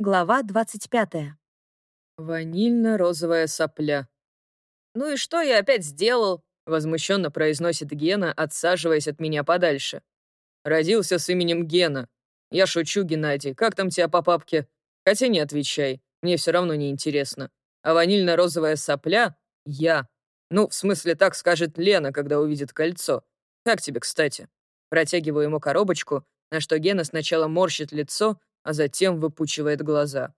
Глава 25. Ванильно-розовая сопля. «Ну и что я опять сделал?» — возмущенно произносит Гена, отсаживаясь от меня подальше. «Родился с именем Гена. Я шучу, Геннадий. Как там тебя по папке? Хотя не отвечай. Мне все равно не интересно. А ванильно-розовая сопля — я. Ну, в смысле, так скажет Лена, когда увидит кольцо. Как тебе, кстати?» Протягиваю ему коробочку, на что Гена сначала морщит лицо, а затем выпучивает глаза.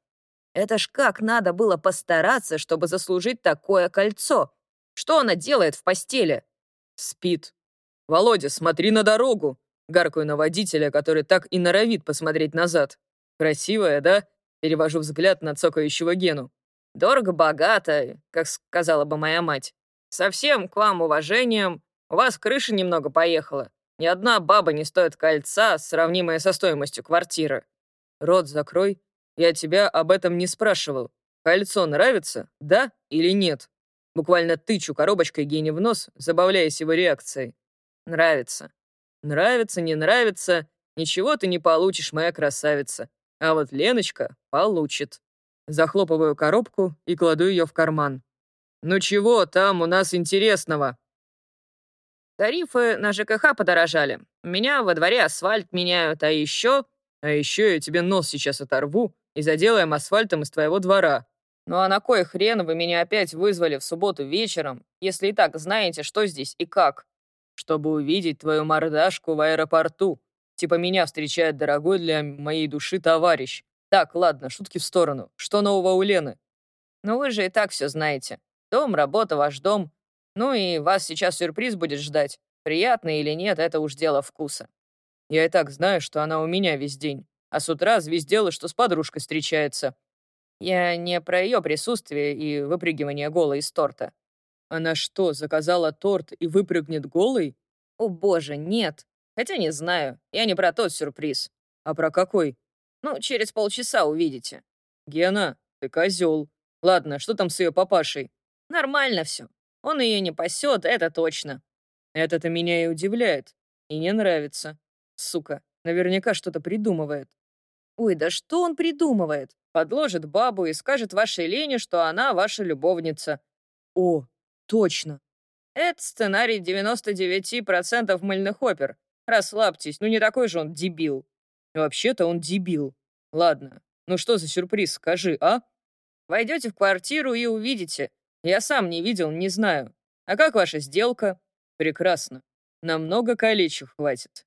Это ж как надо было постараться, чтобы заслужить такое кольцо. Что она делает в постели? Спит. «Володя, смотри на дорогу!» Гаркаю на водителя, который так и норовит посмотреть назад. «Красивая, да?» Перевожу взгляд на цокающего Гену. «Дорого-богато, как сказала бы моя мать. Совсем к вам уважением. У вас крыша немного поехала. Ни одна баба не стоит кольца, сравнимое со стоимостью квартиры». «Рот закрой я тебя об этом не спрашивал. Кольцо нравится, да или нет? Буквально тычу коробочкой Гене в нос, забавляясь его реакцией. Нравится. Нравится, не нравится. Ничего ты не получишь, моя красавица. А вот Леночка получит. Захлопываю коробку и кладу ее в карман. «Ну чего там у нас интересного?» «Тарифы на ЖКХ подорожали. Меня во дворе асфальт меняют, а еще...» «А еще я тебе нос сейчас оторву и заделаем асфальтом из твоего двора». «Ну а на кой хрен вы меня опять вызвали в субботу вечером, если и так знаете, что здесь и как?» «Чтобы увидеть твою мордашку в аэропорту. Типа меня встречает дорогой для моей души товарищ. Так, ладно, шутки в сторону. Что нового у Лены?» «Ну вы же и так все знаете. Дом, работа, ваш дом. Ну и вас сейчас сюрприз будет ждать. Приятно или нет, это уж дело вкуса». «Я и так знаю, что она у меня весь день а с утра звездела, что с подружкой встречается. Я не про ее присутствие и выпрыгивание голой из торта. Она что, заказала торт и выпрыгнет голой? О боже, нет. Хотя не знаю, я не про тот сюрприз. А про какой? Ну, через полчаса увидите. Гена, ты козел. Ладно, что там с ее папашей? Нормально все. Он ее не пасет, это точно. Это-то меня и удивляет. И не нравится. Сука, наверняка что-то придумывает. Ой, да что он придумывает? Подложит бабу и скажет вашей Лене, что она ваша любовница. О, точно. Это сценарий 99% мыльных опер. Расслабьтесь, ну не такой же он дебил. Вообще-то он дебил. Ладно, ну что за сюрприз, скажи, а? Войдете в квартиру и увидите. Я сам не видел, не знаю. А как ваша сделка? Прекрасно. Намного колечек хватит.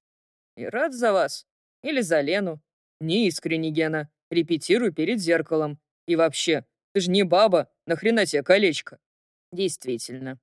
И рад за вас. Или за Лену. Не искренне, Гена. Репетируй перед зеркалом. И вообще, ты же не баба, нахрена тебе колечко? Действительно.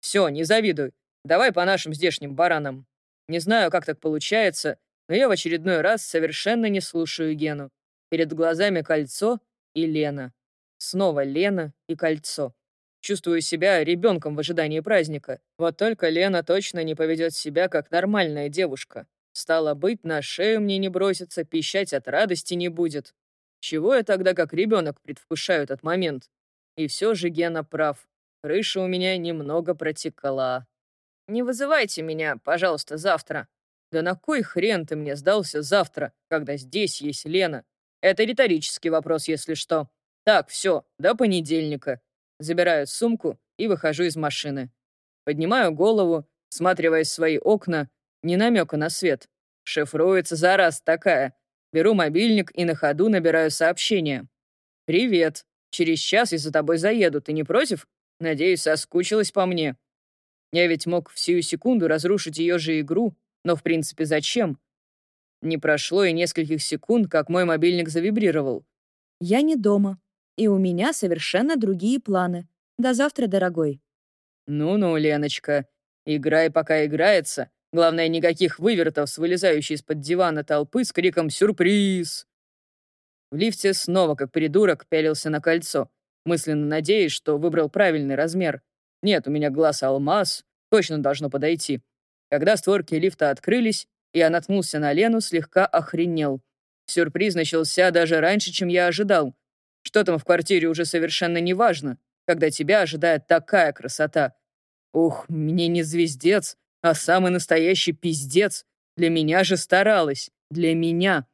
Все, не завидуй. Давай по нашим здешним баранам. Не знаю, как так получается, но я в очередной раз совершенно не слушаю Гену. Перед глазами кольцо и Лена. Снова Лена и кольцо. Чувствую себя ребенком в ожидании праздника. Вот только Лена точно не поведет себя как нормальная девушка. Стало быть, на шею мне не бросится, пищать от радости не будет. Чего я тогда как ребенок предвкушаю этот момент? И все же Гена прав. Крыша у меня немного протекала. Не вызывайте меня, пожалуйста, завтра. Да на кой хрен ты мне сдался завтра, когда здесь есть Лена? Это риторический вопрос, если что. Так, все, до понедельника. Забираю сумку и выхожу из машины. Поднимаю голову, всматриваясь свои окна, ни намека на свет. Шифруется за раз такая. Беру мобильник и на ходу набираю сообщение. «Привет. Через час я за тобой заеду. Ты не против? Надеюсь, соскучилась по мне». Я ведь мог в сию секунду разрушить ее же игру, но в принципе зачем? Не прошло и нескольких секунд, как мой мобильник завибрировал. «Я не дома, и у меня совершенно другие планы. До завтра, дорогой». «Ну-ну, Леночка, играй, пока играется, Главное, никаких вывертов с вылезающей из-под дивана толпы с криком «Сюрприз!». В лифте снова, как придурок, пялился на кольцо, мысленно надеясь, что выбрал правильный размер. Нет, у меня глаз алмаз, точно должно подойти. Когда створки лифта открылись, и я наткнулся на Лену, слегка охренел. Сюрприз начался даже раньше, чем я ожидал. Что там в квартире уже совершенно не важно, когда тебя ожидает такая красота. Ух, мне не звездец, а самый настоящий пиздец. Для меня же старалась. Для меня.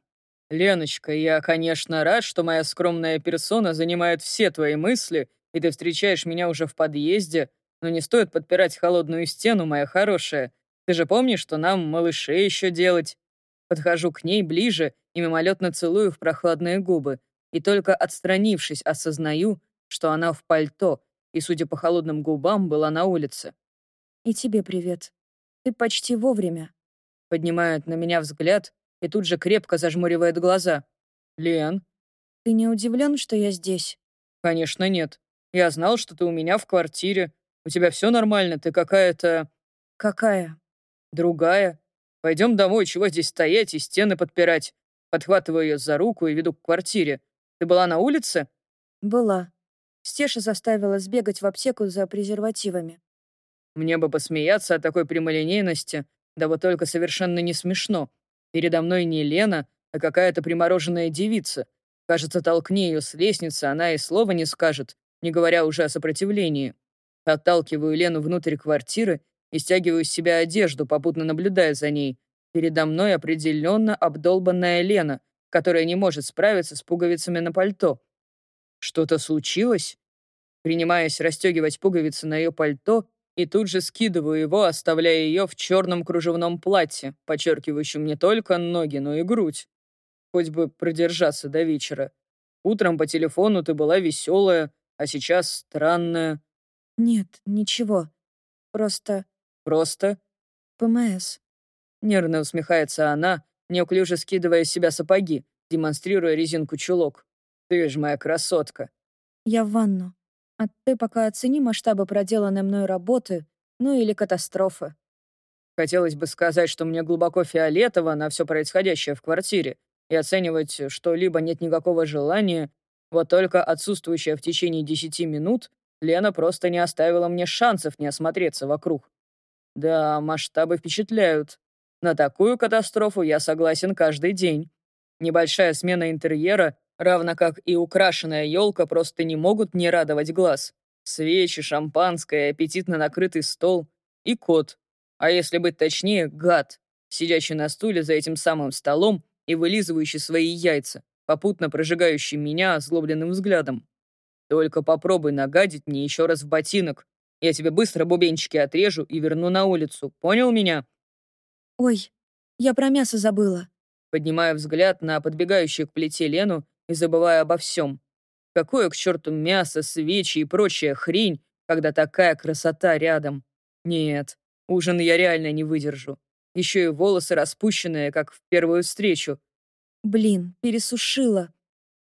«Леночка, я, конечно, рад, что моя скромная персона занимает все твои мысли, и ты встречаешь меня уже в подъезде, но не стоит подпирать холодную стену, моя хорошая. Ты же помнишь, что нам малышей еще делать?» Подхожу к ней ближе и мимолетно целую в прохладные губы, и только отстранившись, осознаю, что она в пальто, и, судя по холодным губам, была на улице. «И тебе привет. Ты почти вовремя», — поднимает на меня взгляд и тут же крепко зажмуривает глаза. «Лен?» «Ты не удивлен, что я здесь?» «Конечно нет. Я знал, что ты у меня в квартире. У тебя все нормально, ты какая-то...» «Какая?» «Другая. Пойдем домой, чего здесь стоять и стены подпирать?» Подхватываю ее за руку и веду к квартире. «Ты была на улице?» «Была. Стеша заставила сбегать в аптеку за презервативами». Мне бы посмеяться от такой прямолинейности, да вот только совершенно не смешно. Передо мной не Лена, а какая-то примороженная девица. Кажется, толкни ее с лестницы, она и слова не скажет, не говоря уже о сопротивлении. Отталкиваю Лену внутрь квартиры и стягиваю с себя одежду, попутно наблюдая за ней. Передо мной определенно обдолбанная Лена, которая не может справиться с пуговицами на пальто. Что-то случилось? Принимаясь расстегивать пуговицы на ее пальто, и тут же скидываю его, оставляя ее в черном кружевном платье, подчеркивающем не только ноги, но и грудь. Хоть бы продержаться до вечера. Утром по телефону ты была веселая, а сейчас странная. Нет, ничего. Просто... Просто? ПМС. Нервно усмехается она, неуклюже скидывая с себя сапоги, демонстрируя резинку чулок. Ты же моя красотка. Я в ванну. А ты пока оцени масштабы проделанной мной работы, ну или катастрофы. Хотелось бы сказать, что мне глубоко фиолетово на все происходящее в квартире, и оценивать что-либо нет никакого желания, вот только отсутствующая в течение десяти минут, Лена просто не оставила мне шансов не осмотреться вокруг. Да, масштабы впечатляют. На такую катастрофу я согласен каждый день. Небольшая смена интерьера равно как и украшенная елка, просто не могут не радовать глаз. Свечи, шампанское, аппетитно накрытый стол и кот. А если быть точнее, гад, сидящий на стуле за этим самым столом и вылизывающий свои яйца, попутно прожигающий меня озлобленным взглядом. Только попробуй нагадить мне еще раз в ботинок. Я тебе быстро бубенчики отрежу и верну на улицу. Понял меня? Ой, я про мясо забыла. Поднимая взгляд на подбегающую к плите Лену и забывая обо всем. Какое к черту мясо, свечи и прочая хрень, когда такая красота рядом? Нет, ужин я реально не выдержу. Еще и волосы распущенные, как в первую встречу. Блин, пересушила.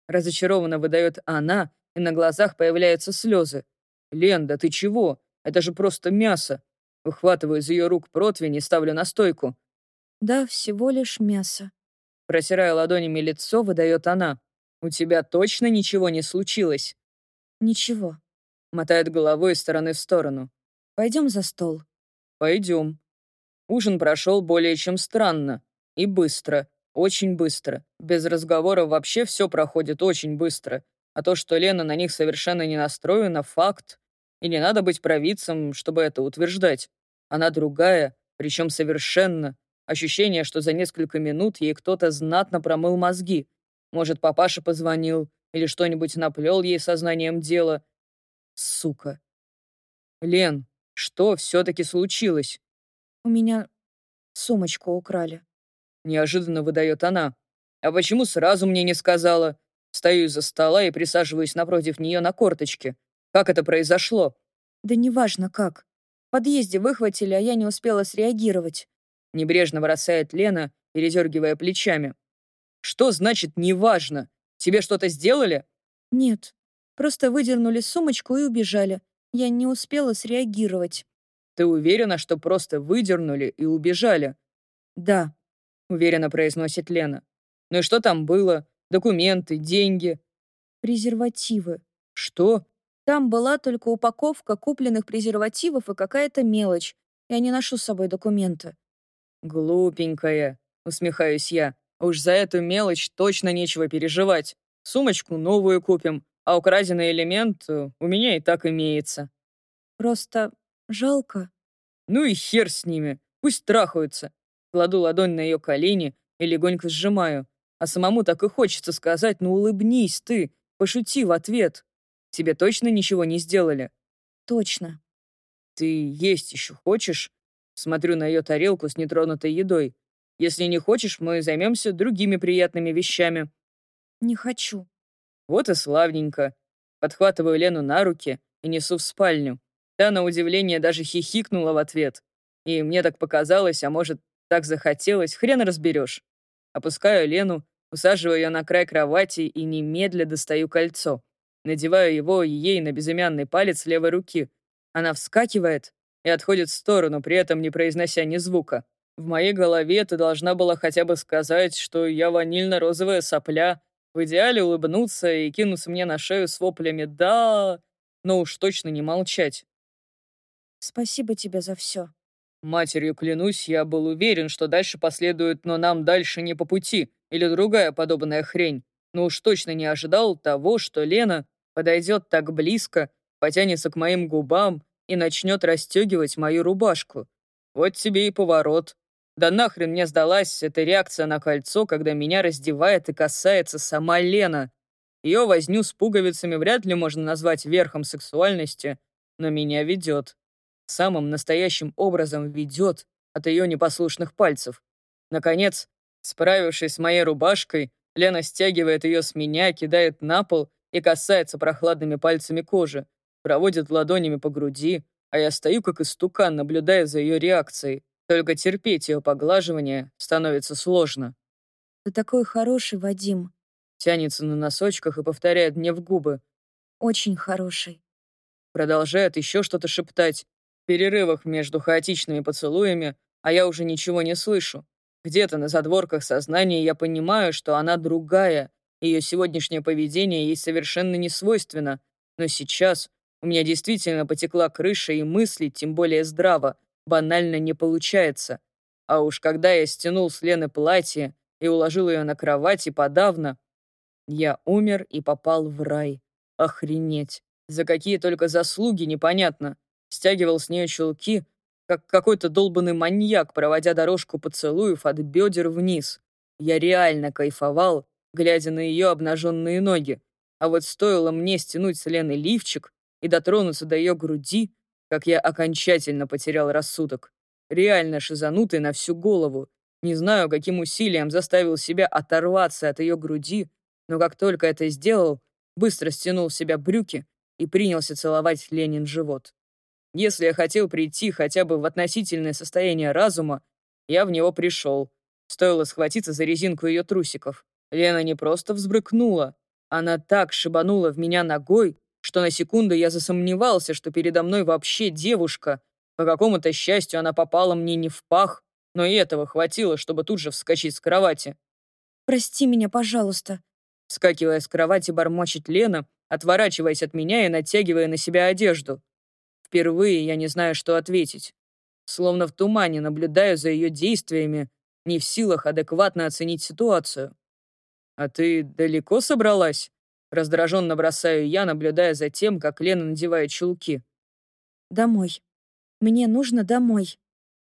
Разочарованно выдает она, и на глазах появляются слезы. «Лен, да ты чего? Это же просто мясо!» Выхватываю из ее рук противень и ставлю на стойку. «Да, всего лишь мясо». Протирая ладонями лицо, выдает она. «У тебя точно ничего не случилось?» «Ничего», — мотает головой из стороны в сторону. «Пойдем за стол». «Пойдем». Ужин прошел более чем странно. И быстро. Очень быстро. Без разговора вообще все проходит очень быстро. А то, что Лена на них совершенно не настроена, факт. И не надо быть провидцем, чтобы это утверждать. Она другая, причем совершенно. Ощущение, что за несколько минут ей кто-то знатно промыл мозги. Может, папаша позвонил или что-нибудь наплел ей сознанием дела. Сука. Лен, что все-таки случилось? У меня сумочку украли. Неожиданно выдает она. А почему сразу мне не сказала? Стою из-за стола и присаживаюсь напротив нее на корточке. Как это произошло? Да неважно как. В подъезде выхватили, а я не успела среагировать. Небрежно бросает Лена, передергивая плечами. Что значит «неважно»? Тебе что-то сделали? Нет. Просто выдернули сумочку и убежали. Я не успела среагировать. Ты уверена, что просто выдернули и убежали? Да. Уверенно произносит Лена. Ну и что там было? Документы, деньги? Презервативы. Что? Там была только упаковка купленных презервативов и какая-то мелочь. Я не ношу с собой документы. Глупенькая, усмехаюсь я. Уж за эту мелочь точно нечего переживать. Сумочку новую купим, а украденный элемент э, у меня и так имеется. Просто жалко. Ну и хер с ними, пусть трахаются. Кладу ладонь на ее колени и легонько сжимаю. а самому так и хочется сказать, ну улыбнись ты, пошути в ответ. Тебе точно ничего не сделали? Точно. Ты есть еще хочешь? Смотрю на ее тарелку с нетронутой едой. Если не хочешь, мы займемся другими приятными вещами. Не хочу. Вот и славненько. Подхватываю Лену на руки и несу в спальню. Та, на удивление, даже хихикнула в ответ. И мне так показалось, а может, так захотелось, хрен разберешь. Опускаю Лену, усаживаю ее на край кровати и немедля достаю кольцо. Надеваю его ей на безымянный палец левой руки. Она вскакивает и отходит в сторону, при этом не произнося ни звука. В моей голове ты должна была хотя бы сказать, что я ванильно-розовая сопля, в идеале улыбнуться и кинуться мне на шею с воплями «да», но уж точно не молчать. Спасибо тебе за все. Матерью клянусь, я был уверен, что дальше последует «но нам дальше не по пути» или другая подобная хрень, но уж точно не ожидал того, что Лена подойдет так близко, потянется к моим губам и начнет расстегивать мою рубашку. Вот тебе и поворот. Да нахрен мне сдалась эта реакция на кольцо, когда меня раздевает и касается сама Лена. Ее возню с пуговицами вряд ли можно назвать верхом сексуальности, но меня ведет. Самым настоящим образом ведет от ее непослушных пальцев. Наконец, справившись с моей рубашкой, Лена стягивает ее с меня, кидает на пол и касается прохладными пальцами кожи, проводит ладонями по груди, а я стою как истукан, наблюдая за ее реакцией. Только терпеть ее поглаживание становится сложно. «Ты такой хороший, Вадим». Тянется на носочках и повторяет мне в губы. «Очень хороший». Продолжает еще что-то шептать. В перерывах между хаотичными поцелуями, а я уже ничего не слышу. Где-то на задворках сознания я понимаю, что она другая. Ее сегодняшнее поведение ей совершенно не свойственно. Но сейчас у меня действительно потекла крыша и мысли, тем более здраво, банально не получается. А уж когда я стянул с Лены платье и уложил ее на кровать и подавно, я умер и попал в рай. Охренеть. За какие только заслуги, непонятно. Стягивал с нее чулки, как какой-то долбанный маньяк, проводя дорожку поцелуев от бедер вниз. Я реально кайфовал, глядя на ее обнаженные ноги. А вот стоило мне стянуть с Лены лифчик и дотронуться до ее груди, как я окончательно потерял рассудок. Реально шизанутый на всю голову. Не знаю, каким усилием заставил себя оторваться от ее груди, но как только это сделал, быстро стянул с себя брюки и принялся целовать Ленин живот. Если я хотел прийти хотя бы в относительное состояние разума, я в него пришел. Стоило схватиться за резинку ее трусиков. Лена не просто взбрыкнула, она так шибанула в меня ногой, что на секунду я засомневался, что передо мной вообще девушка. По какому-то счастью она попала мне не в пах, но и этого хватило, чтобы тут же вскочить с кровати. «Прости меня, пожалуйста», — скакивая с кровати, бормочет Лена, отворачиваясь от меня и натягивая на себя одежду. Впервые я не знаю, что ответить. Словно в тумане наблюдаю за ее действиями, не в силах адекватно оценить ситуацию. «А ты далеко собралась?» Раздраженно бросаю я, наблюдая за тем, как Лена надевает чулки. «Домой. Мне нужно домой».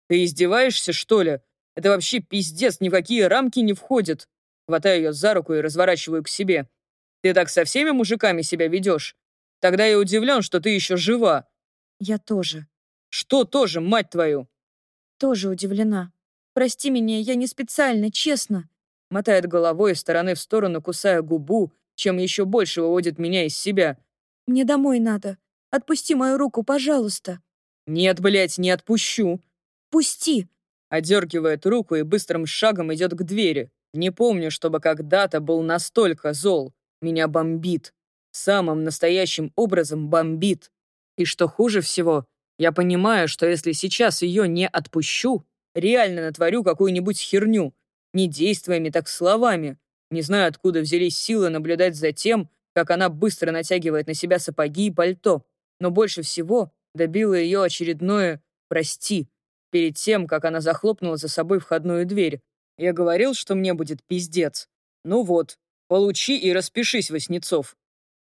«Ты издеваешься, что ли? Это вообще пиздец, ни в какие рамки не входит». Хватаю ее за руку и разворачиваю к себе. «Ты так со всеми мужиками себя ведешь? Тогда я удивлен, что ты еще жива». «Я тоже». «Что тоже, мать твою?» «Тоже удивлена. Прости меня, я не специально, честно». Мотает головой из стороны в сторону, кусая губу, чем еще больше выводит меня из себя. «Мне домой надо. Отпусти мою руку, пожалуйста». «Нет, блядь, не отпущу». «Пусти». Одергивает руку и быстрым шагом идет к двери. Не помню, чтобы когда-то был настолько зол. Меня бомбит. Самым настоящим образом бомбит. И что хуже всего, я понимаю, что если сейчас ее не отпущу, реально натворю какую-нибудь херню. Не действиями, так словами. Не знаю, откуда взялись силы наблюдать за тем, как она быстро натягивает на себя сапоги и пальто, но больше всего добило ее очередное «прости» перед тем, как она захлопнула за собой входную дверь. Я говорил, что мне будет пиздец. Ну вот, получи и распишись, Васнецов.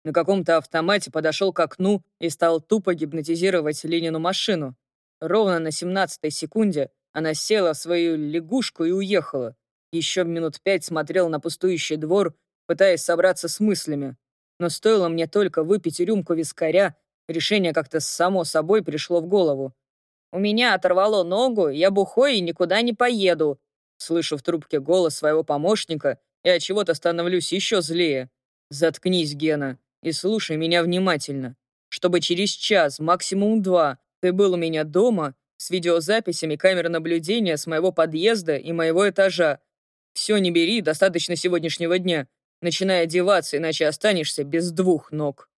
На каком-то автомате подошел к окну и стал тупо гипнотизировать Ленину машину. Ровно на 17-й секунде она села в свою лягушку и уехала. Еще минут пять смотрел на пустующий двор, пытаясь собраться с мыслями. Но стоило мне только выпить рюмку вискаря, решение как-то само собой пришло в голову. «У меня оторвало ногу, я бухой и никуда не поеду», Слышу в трубке голос своего помощника и от чего-то становлюсь еще злее. Заткнись, Гена, и слушай меня внимательно. Чтобы через час, максимум два, ты был у меня дома с видеозаписями камер наблюдения с моего подъезда и моего этажа. Все не бери, достаточно сегодняшнего дня. Начинай одеваться, иначе останешься без двух ног.